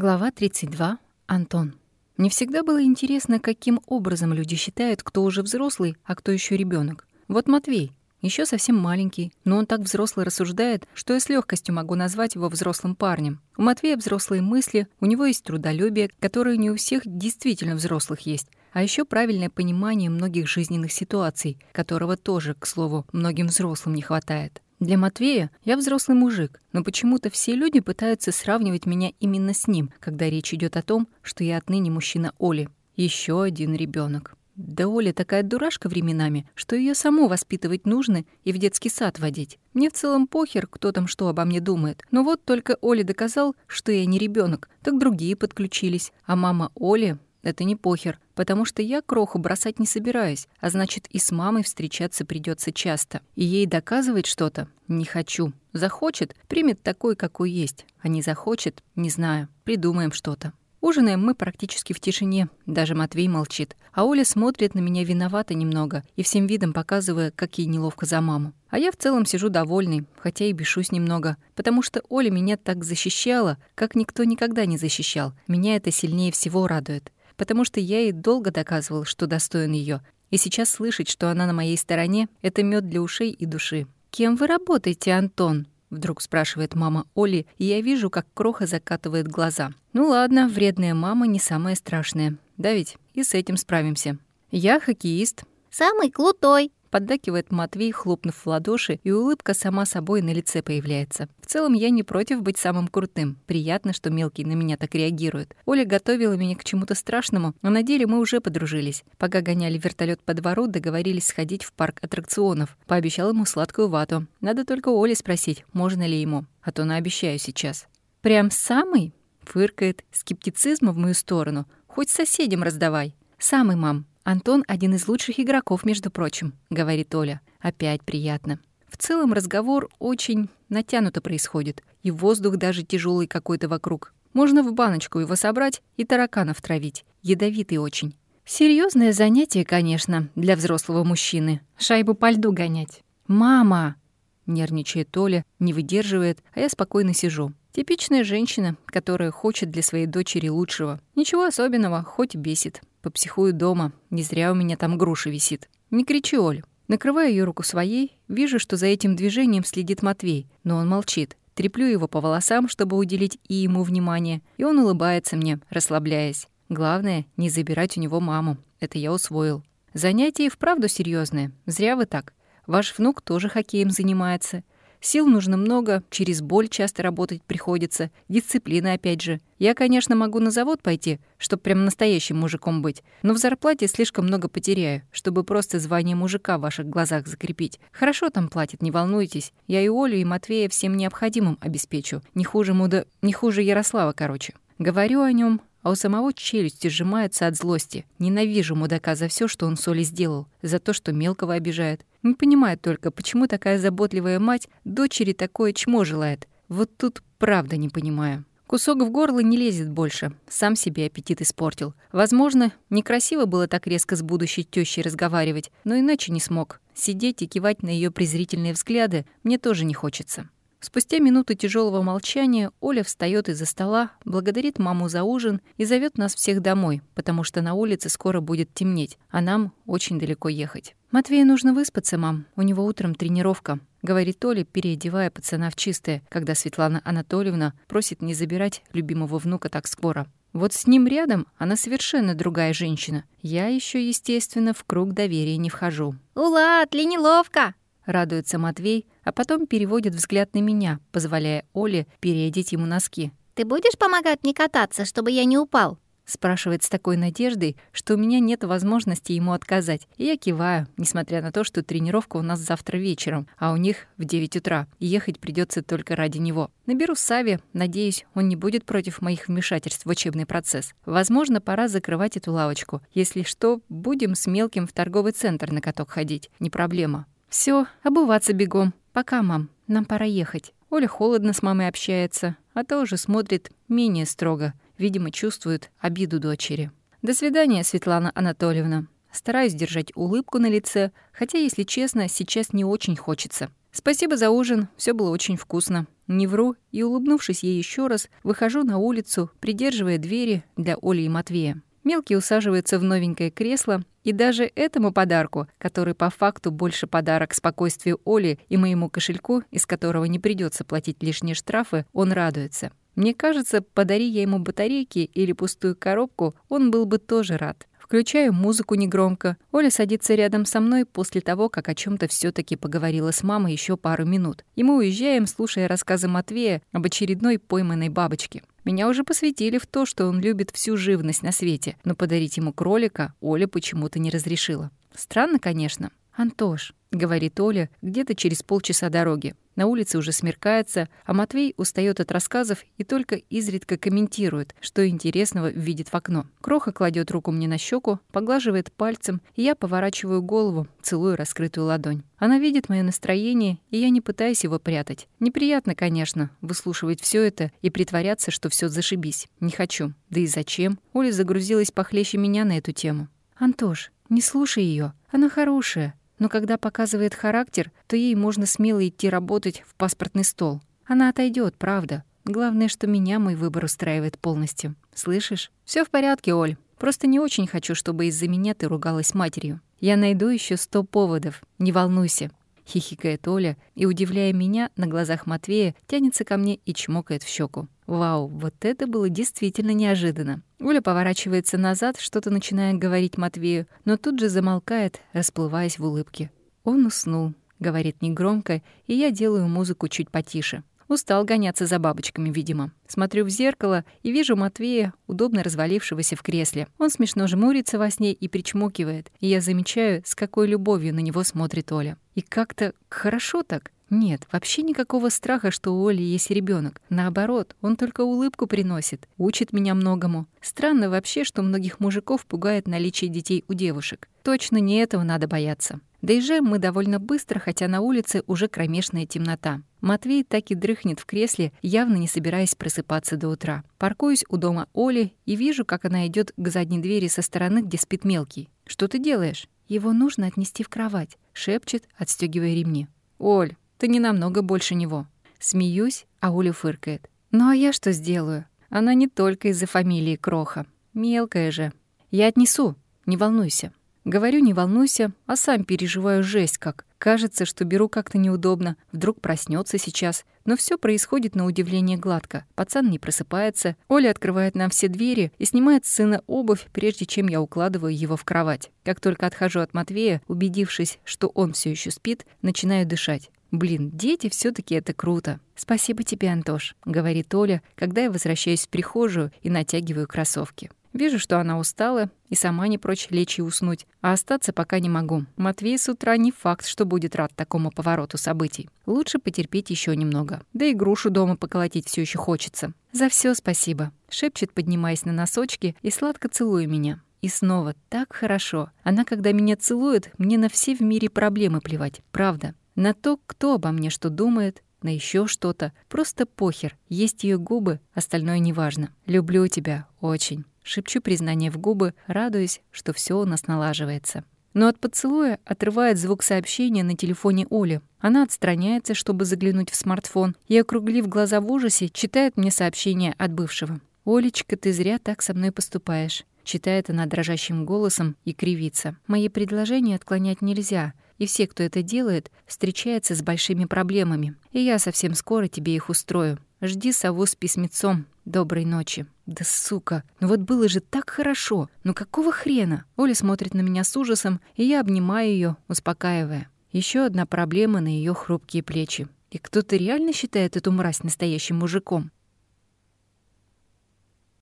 Глава 32. Антон. Мне всегда было интересно, каким образом люди считают, кто уже взрослый, а кто еще ребенок. Вот Матвей, еще совсем маленький, но он так взрослый рассуждает, что я с легкостью могу назвать его взрослым парнем. У Матвея взрослые мысли, у него есть трудолюбие, которое не у всех действительно взрослых есть, а еще правильное понимание многих жизненных ситуаций, которого тоже, к слову, многим взрослым не хватает. Для Матвея я взрослый мужик, но почему-то все люди пытаются сравнивать меня именно с ним, когда речь идет о том, что я отныне мужчина Оли. Еще один ребенок. Да Оля такая дурашка временами, что ее саму воспитывать нужно и в детский сад водить. Мне в целом похер, кто там что обо мне думает. Но вот только Оля доказал, что я не ребенок, так другие подключились. А мама Оли это не похер, потому что я кроху бросать не собираюсь, а значит, и с мамой встречаться придется часто. И ей доказывать что-то не хочу. Захочет — примет такой, какой есть. А не захочет — не знаю. Придумаем что-то. Ужинаем мы практически в тишине, даже Матвей молчит. А Оля смотрит на меня виновато немного и всем видом показывая, как ей неловко за маму. А я в целом сижу довольный, хотя и бешусь немного, потому что Оля меня так защищала, как никто никогда не защищал. Меня это сильнее всего радует потому что я ей долго доказывал, что достоин ее, и сейчас слышать, что она на моей стороне, это мед для ушей и души. «Кем вы работаете, Антон?» — вдруг спрашивает мама Оли, и я вижу, как Кроха закатывает глаза. «Ну ладно, вредная мама не самая страшная. Да ведь? И с этим справимся. Я хоккеист». «Самый крутой», Поддакивает Матвей, хлопнув в ладоши, и улыбка сама собой на лице появляется. В целом, я не против быть самым крутым. Приятно, что мелкий на меня так реагирует. Оля готовила меня к чему-то страшному, но на деле мы уже подружились. Пока гоняли вертолет по двору, договорились сходить в парк аттракционов. Пообещал ему сладкую вату. Надо только Оле спросить, можно ли ему. А то наобещаю сейчас. «Прям самый?» — фыркает. Скептицизма в мою сторону. «Хоть соседям раздавай». «Самый, мам. «Антон — один из лучших игроков, между прочим», — говорит Оля. «Опять приятно». В целом разговор очень натянуто происходит, и воздух даже тяжелый какой-то вокруг. Можно в баночку его собрать и тараканов травить. Ядовитый очень. Серьезное занятие, конечно, для взрослого мужчины. Шайбу по льду гонять. «Мама!» — нервничает Оля, не выдерживает, а я спокойно сижу. Типичная женщина, которая хочет для своей дочери лучшего. Ничего особенного, хоть бесит. Попсихую дома. Не зря у меня там груша висит. Не кричи, Оль. Накрываю ее руку своей, вижу, что за этим движением следит Матвей, но он молчит. Треплю его по волосам, чтобы уделить и ему внимание, и он улыбается мне, расслабляясь. Главное, не забирать у него маму. Это я усвоил. Занятие и вправду серьезное. Зря вы так. Ваш внук тоже хоккеем занимается. Сил нужно много, через боль часто работать приходится, дисциплина опять же. Я, конечно, могу на завод пойти, чтобы прям настоящим мужиком быть, но в зарплате слишком много потеряю, чтобы просто звание мужика в ваших глазах закрепить. Хорошо там платят, не волнуйтесь. Я и Олю, и Матвея всем необходимым обеспечу. Не хуже муда... не хуже Ярослава, короче. Говорю о нем, а у самого челюсти сжимаются от злости. Ненавижу мудака за все, что он с Олей сделал, за то, что мелкого обижает. Не понимаю только, почему такая заботливая мать дочери такое чмо желает. Вот тут правда не понимаю. Кусок в горло не лезет больше. Сам себе аппетит испортил. Возможно, некрасиво было так резко с будущей тещей разговаривать, но иначе не смог. Сидеть и кивать на ее презрительные взгляды мне тоже не хочется. Спустя минуту тяжелого молчания Оля встает из-за стола, благодарит маму за ужин и зовет нас всех домой, потому что на улице скоро будет темнеть, а нам очень далеко ехать. «Матвею нужно выспаться, мам. У него утром тренировка», — говорит Оля, переодевая пацана в чистое, когда Светлана Анатольевна просит не забирать любимого внука так скоро. Вот с ним рядом она совершенно другая женщина. Я еще, естественно, в круг доверия не вхожу. «Улад, ли неловко?» Радуется Матвей, а потом переводит взгляд на меня, позволяя Оле переодеть ему носки. «Ты будешь помогать мне кататься, чтобы я не упал?» Спрашивает с такой надеждой, что у меня нет возможности ему отказать. И я киваю, несмотря на то, что тренировка у нас завтра вечером, а у них в 9 утра. Ехать придется только ради него. Наберу Сави, надеюсь, он не будет против моих вмешательств в учебный процесс. Возможно, пора закрывать эту лавочку. Если что, будем с мелким в торговый центр на каток ходить. Не проблема. Все, обуваться бегом. Пока, мам, нам пора ехать. Оля холодно с мамой общается, а то уже смотрит менее строго. Видимо, чувствует обиду дочери. До свидания, Светлана Анатольевна. Стараюсь держать улыбку на лице, хотя, если честно, сейчас не очень хочется. Спасибо за ужин, все было очень вкусно. Не вру и, улыбнувшись ей еще раз, выхожу на улицу, придерживая двери для Оли и Матвея. Мелкий усаживается в новенькое кресло, и даже этому подарку, который по факту больше подарок спокойствию Оли и моему кошельку, из которого не придется платить лишние штрафы, он радуется. Мне кажется, подари я ему батарейки или пустую коробку, он был бы тоже рад. Включаю музыку негромко. Оля садится рядом со мной после того, как о чем то все таки поговорила с мамой еще пару минут. И мы уезжаем, слушая рассказы Матвея об очередной пойманной бабочке. Меня уже посвятили в то, что он любит всю живность на свете, но подарить ему кролика Оля почему-то не разрешила. Странно, конечно. «Антош», — говорит Оля где-то через полчаса дороги. На улице уже смеркается, а Матвей устает от рассказов и только изредка комментирует, что интересного видит в окно. Кроха кладет руку мне на щеку, поглаживает пальцем, и я поворачиваю голову, целую раскрытую ладонь. Она видит мое настроение, и я не пытаюсь его прятать. Неприятно, конечно, выслушивать все это и притворяться, что все зашибись. Не хочу. Да и зачем? Оля загрузилась похлеще меня на эту тему. «Антош, не слушай ее. Она хорошая. Но когда показывает характер, то ей можно смело идти работать в паспортный стол. Она отойдет, правда. Главное, что меня мой выбор устраивает полностью. Слышишь? Все в порядке, Оль. Просто не очень хочу, чтобы из-за меня ты ругалась матерью. Я найду еще сто поводов. Не волнуйся хихикает Оля и, удивляя меня, на глазах Матвея тянется ко мне и чмокает в щеку. Вау, вот это было действительно неожиданно. Оля поворачивается назад, что-то начинает говорить Матвею, но тут же замолкает, расплываясь в улыбке. Он уснул, говорит негромко, и я делаю музыку чуть потише. Устал гоняться за бабочками, видимо. Смотрю в зеркало и вижу Матвея, удобно развалившегося в кресле. Он смешно жмурится во сне и причмокивает, и я замечаю, с какой любовью на него смотрит Оля. И как-то хорошо так. Нет, вообще никакого страха, что у Оли есть ребенок. Наоборот, он только улыбку приносит, учит меня многому. Странно вообще, что многих мужиков пугает наличие детей у девушек. Точно не этого надо бояться. Доезжаем мы довольно быстро, хотя на улице уже кромешная темнота. Матвей так и дрыхнет в кресле, явно не собираясь просыпаться до утра. Паркуюсь у дома Оли и вижу, как она идет к задней двери со стороны, где спит мелкий. «Что ты делаешь?» «Его нужно отнести в кровать», — шепчет, отстегивая ремни. «Оль, ты не намного больше него». Смеюсь, а Оля фыркает. «Ну а я что сделаю? Она не только из-за фамилии Кроха. Мелкая же. Я отнесу, не волнуйся». Говорю, не волнуйся, а сам переживаю жесть как. Кажется, что беру как-то неудобно, вдруг проснется сейчас. Но все происходит на удивление гладко. Пацан не просыпается, Оля открывает нам все двери и снимает с сына обувь, прежде чем я укладываю его в кровать. Как только отхожу от Матвея, убедившись, что он все еще спит, начинаю дышать. «Блин, дети все таки это круто. Спасибо тебе, Антош», — говорит Оля, когда я возвращаюсь в прихожую и натягиваю кроссовки. Вижу, что она устала и сама не прочь лечь и уснуть, а остаться пока не могу. Матвей с утра не факт, что будет рад такому повороту событий. Лучше потерпеть еще немного. Да и грушу дома поколотить все еще хочется. «За все спасибо», — шепчет, поднимаясь на носочки и сладко целуя меня. И снова так хорошо. Она, когда меня целует, мне на все в мире проблемы плевать. Правда. На то, кто обо мне что думает, на еще что-то. Просто похер. Есть ее губы, остальное неважно. Люблю тебя. Очень. Шепчу признание в губы, радуясь, что все у нас налаживается. Но от поцелуя отрывает звук сообщения на телефоне Оли. Она отстраняется, чтобы заглянуть в смартфон, и, округлив глаза в ужасе, читает мне сообщение от бывшего. «Олечка, ты зря так со мной поступаешь», — читает она дрожащим голосом и кривится. «Мои предложения отклонять нельзя, и все, кто это делает, встречаются с большими проблемами. И я совсем скоро тебе их устрою. Жди сову с письмецом. Доброй ночи. Да сука, ну вот было же так хорошо. Ну какого хрена? Оля смотрит на меня с ужасом, и я обнимаю ее, успокаивая. Еще одна проблема на ее хрупкие плечи. И кто-то реально считает эту мразь настоящим мужиком.